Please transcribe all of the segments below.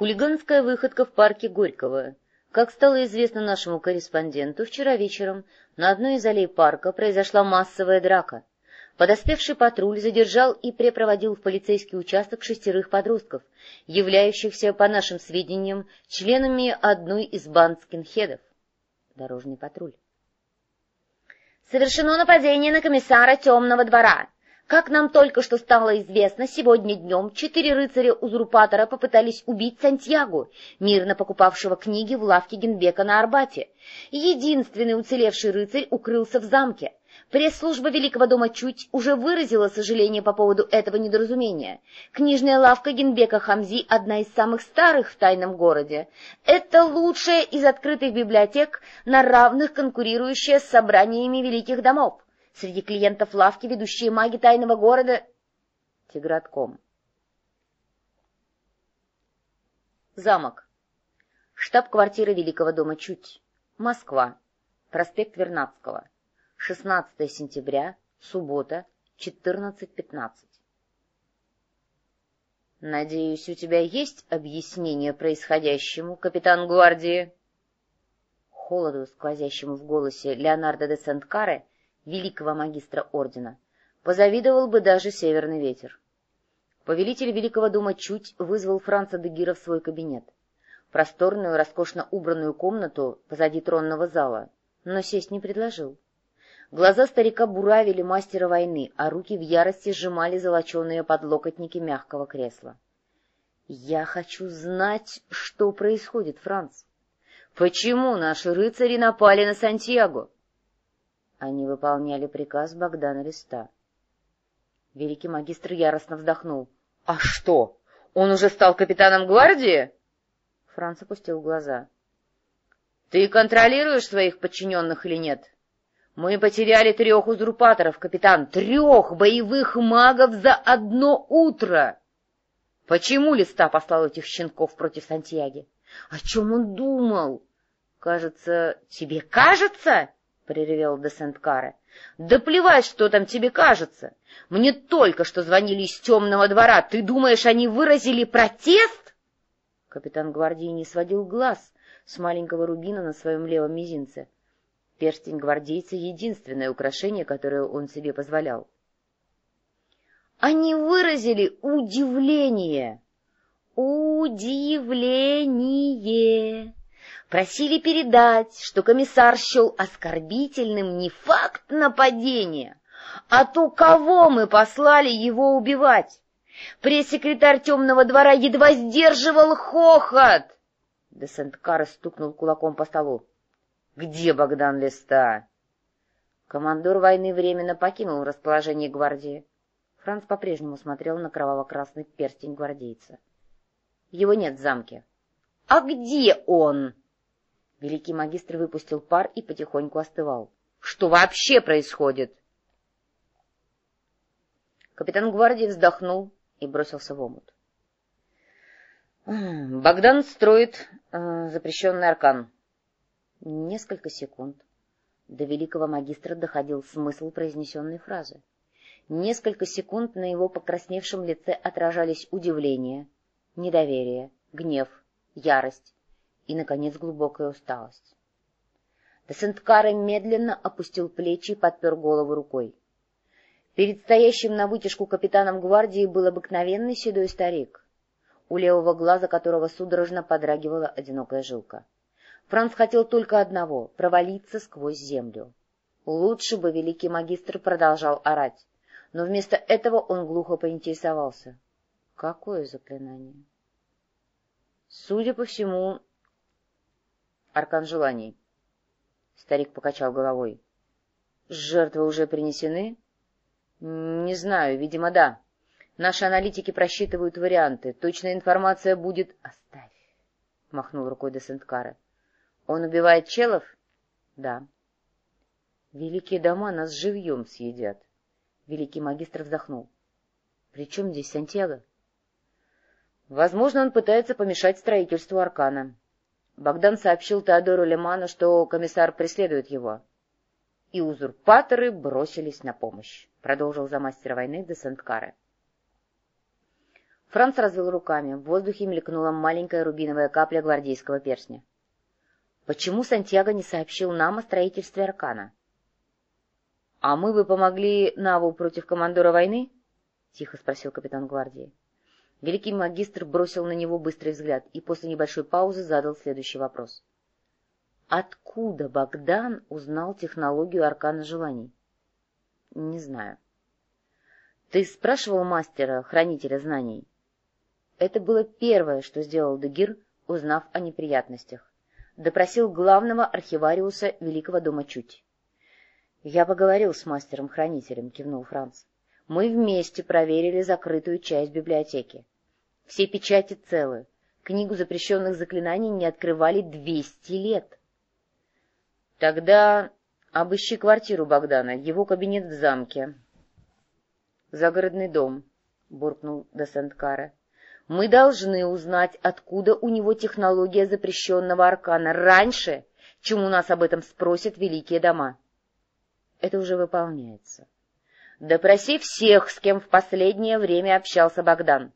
Хулиганская выходка в парке Горького. Как стало известно нашему корреспонденту, вчера вечером на одной из аллей парка произошла массовая драка. Подоспевший патруль задержал и препроводил в полицейский участок шестерых подростков, являющихся, по нашим сведениям, членами одной из банд скинхедов. Дорожный патруль. Совершено нападение на комиссара темного двора. Как нам только что стало известно, сегодня днем четыре рыцаря-узурпатора попытались убить Сантьягу, мирно покупавшего книги в лавке Генбека на Арбате. Единственный уцелевший рыцарь укрылся в замке. Пресс-служба Великого дома Чуть уже выразила сожаление по поводу этого недоразумения. Книжная лавка Генбека Хамзи – одна из самых старых в тайном городе. Это лучшая из открытых библиотек, на равных конкурирующая с собраниями великих домов. Среди клиентов лавки ведущие маги тайного города — Тигратком. Замок. Штаб-квартира Великого дома Чуть. Москва. Проспект Вернадского. 16 сентября, суббота, 14.15. «Надеюсь, у тебя есть объяснение происходящему, капитан гвардии?» Холоду, сквозящему в голосе Леонардо де Сент-Каре, великого магистра ордена, позавидовал бы даже северный ветер. Повелитель Великого дома чуть вызвал Франца де Гира в свой кабинет. Просторную, роскошно убранную комнату позади тронного зала, но сесть не предложил. Глаза старика буравили мастера войны, а руки в ярости сжимали золоченые подлокотники мягкого кресла. — Я хочу знать, что происходит, Франц. Почему наши рыцари напали на Сантьяго? Они выполняли приказ Богдана Листа. Великий магистр яростно вздохнул. — А что, он уже стал капитаном гвардии? Франц опустил глаза. — Ты контролируешь своих подчиненных или нет? — мы потеряли трех узурпаторов, капитан, трех боевых магов за одно утро. Почему Листа послал этих щенков против Сантьяги? О чем он думал? Кажется, тебе кажется? — преревел де Сент-Каре. — Да плевать, что там тебе кажется. Мне только что звонили из темного двора. Ты думаешь, они выразили протест? Капитан гвардии не сводил глаз с маленького рубина на своем левом мизинце. Перстень гвардейца — единственное украшение, которое он себе позволял. Они выразили удивление. Удивление. Просили передать, что комиссар счел оскорбительным не факт нападения, а то, кого мы послали его убивать. Пресс-секретарь темного двора едва сдерживал хохот. Де Сент-Кар стукнул кулаком по столу. Где Богдан Листа? Командор войны временно покинул расположение гвардии. Франц по-прежнему смотрел на кроваво-красный перстень гвардейца. Его нет в замке. — А где он? Великий магистр выпустил пар и потихоньку остывал. — Что вообще происходит? Капитан гвардии вздохнул и бросился в омут. — Богдан строит э, запрещенный аркан. Несколько секунд. До великого магистра доходил смысл произнесенной фразы. Несколько секунд на его покрасневшем лице отражались удивление, недоверие, гнев, ярость и, наконец, глубокая усталость. Десенткаре медленно опустил плечи и подпер голову рукой. Перед стоящим на вытяжку капитаном гвардии был обыкновенный седой старик, у левого глаза которого судорожно подрагивала одинокая жилка. Франц хотел только одного — провалиться сквозь землю. Лучше бы великий магистр продолжал орать, но вместо этого он глухо поинтересовался. — Какое заклинание? — Судя по всему, аркан желаний. Старик покачал головой. — Жертвы уже принесены? — Не знаю, видимо, да. Наши аналитики просчитывают варианты. Точная информация будет... — Оставь, — махнул рукой де Сенткара. Он убивает челов? Да. Великие дома нас живьем съедят. Великий магистр вздохнул. При чем здесь Сантьяго? Возможно, он пытается помешать строительству Аркана. Богдан сообщил Теодору Леману, что комиссар преследует его. И узурпаторы бросились на помощь, продолжил за мастера войны де Сент-Каре. Франц развел руками. В воздухе мелькнула маленькая рубиновая капля гвардейского перстня. Почему Сантьяго не сообщил нам о строительстве Аркана? — А мы бы помогли Наву против командора войны? — тихо спросил капитан гвардии. Великий магистр бросил на него быстрый взгляд и после небольшой паузы задал следующий вопрос. — Откуда Богдан узнал технологию Аркана желаний? — Не знаю. — Ты спрашивал мастера, хранителя знаний? Это было первое, что сделал Дегир, узнав о неприятностях. Допросил главного архивариуса Великого дома Чуть. — Я поговорил с мастером-хранителем, — кивнул Франц. — Мы вместе проверили закрытую часть библиотеки. Все печати целы. Книгу запрещенных заклинаний не открывали двести лет. — Тогда обыщи квартиру Богдана, его кабинет в замке. — Загородный дом, — буркнул де Сент-Каре. Мы должны узнать, откуда у него технология запрещенного аркана раньше, чем у нас об этом спросят великие дома. Это уже выполняется. Допроси всех, с кем в последнее время общался Богдан.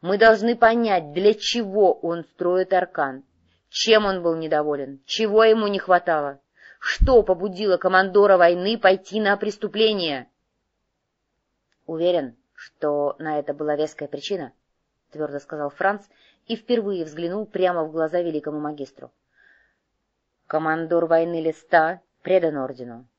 Мы должны понять, для чего он строит аркан, чем он был недоволен, чего ему не хватало, что побудило командора войны пойти на преступление. Уверен, что на это была веская причина, — твердо сказал Франц и впервые взглянул прямо в глаза великому магистру. — Командор войны Листа предан ордену. —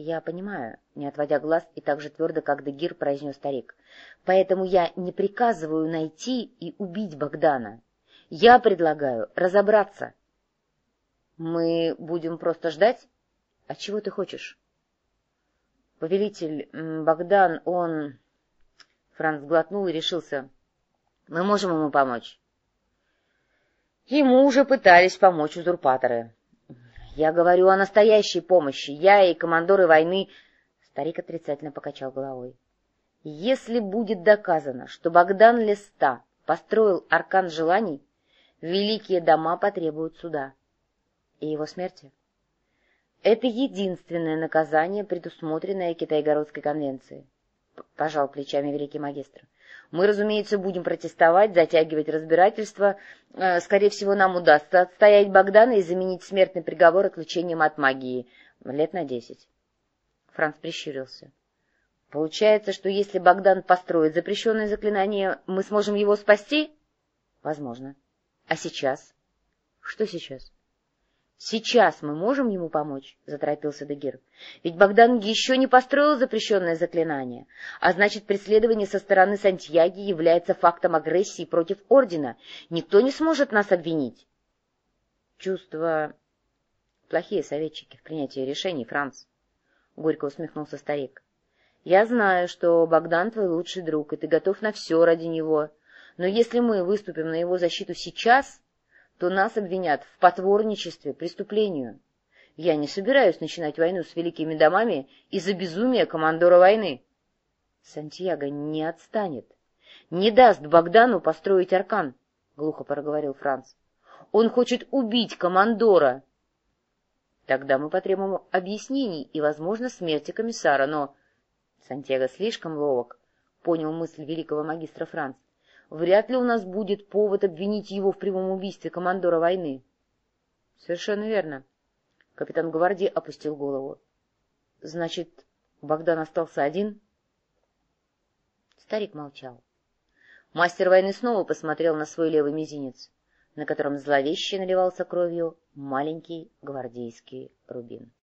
Я понимаю, — не отводя глаз и так же твердо, как Дегир, произнес старик. — Поэтому я не приказываю найти и убить Богдана. Я предлагаю разобраться. — Мы будем просто ждать? А чего ты хочешь? — Повелитель Богдан, он... Франц глотнул и решился. Мы можем ему помочь. Ему уже пытались помочь узурпаторы. Я говорю о настоящей помощи. Я и командоры войны... Старик отрицательно покачал головой. Если будет доказано, что Богдан Леста построил аркан желаний, великие дома потребуют суда. И его смерти. Это единственное наказание, предусмотренное Китайгородской конвенцией. Пожал плечами великий магистр. Мы, разумеется, будем протестовать, затягивать разбирательство. Э, скорее всего, нам удастся отстоять Богдана и заменить смертный приговор отлучением от магии. Лет на десять. Франц прищурился. Получается, что если Богдан построит запрещенное заклинание, мы сможем его спасти? Возможно. А сейчас? Что сейчас? «Сейчас мы можем ему помочь?» — заторопился Дагир. «Ведь Богдан еще не построил запрещенное заклинание, а значит, преследование со стороны Сантьяги является фактом агрессии против Ордена. Никто не сможет нас обвинить». «Чувства... плохие советчики в принятии решений, Франц», — горько усмехнулся старик. «Я знаю, что Богдан твой лучший друг, и ты готов на все ради него. Но если мы выступим на его защиту сейчас...» то нас обвинят в потворничестве, преступлению. Я не собираюсь начинать войну с великими домами из-за безумия командора войны. Сантьяго не отстанет. Не даст Богдану построить аркан, — глухо проговорил Франц. Он хочет убить командора. Тогда мы потребуем объяснений и, возможно, смерти комиссара, но... Сантьяго слишком ловок, — понял мысль великого магистра Франц вряд ли у нас будет повод обвинить его в прямом убийстве командора войны. — Совершенно верно. Капитан гвардии опустил голову. — Значит, Богдан остался один? Старик молчал. Мастер войны снова посмотрел на свой левый мизинец, на котором зловеще наливался кровью маленький гвардейский рубин.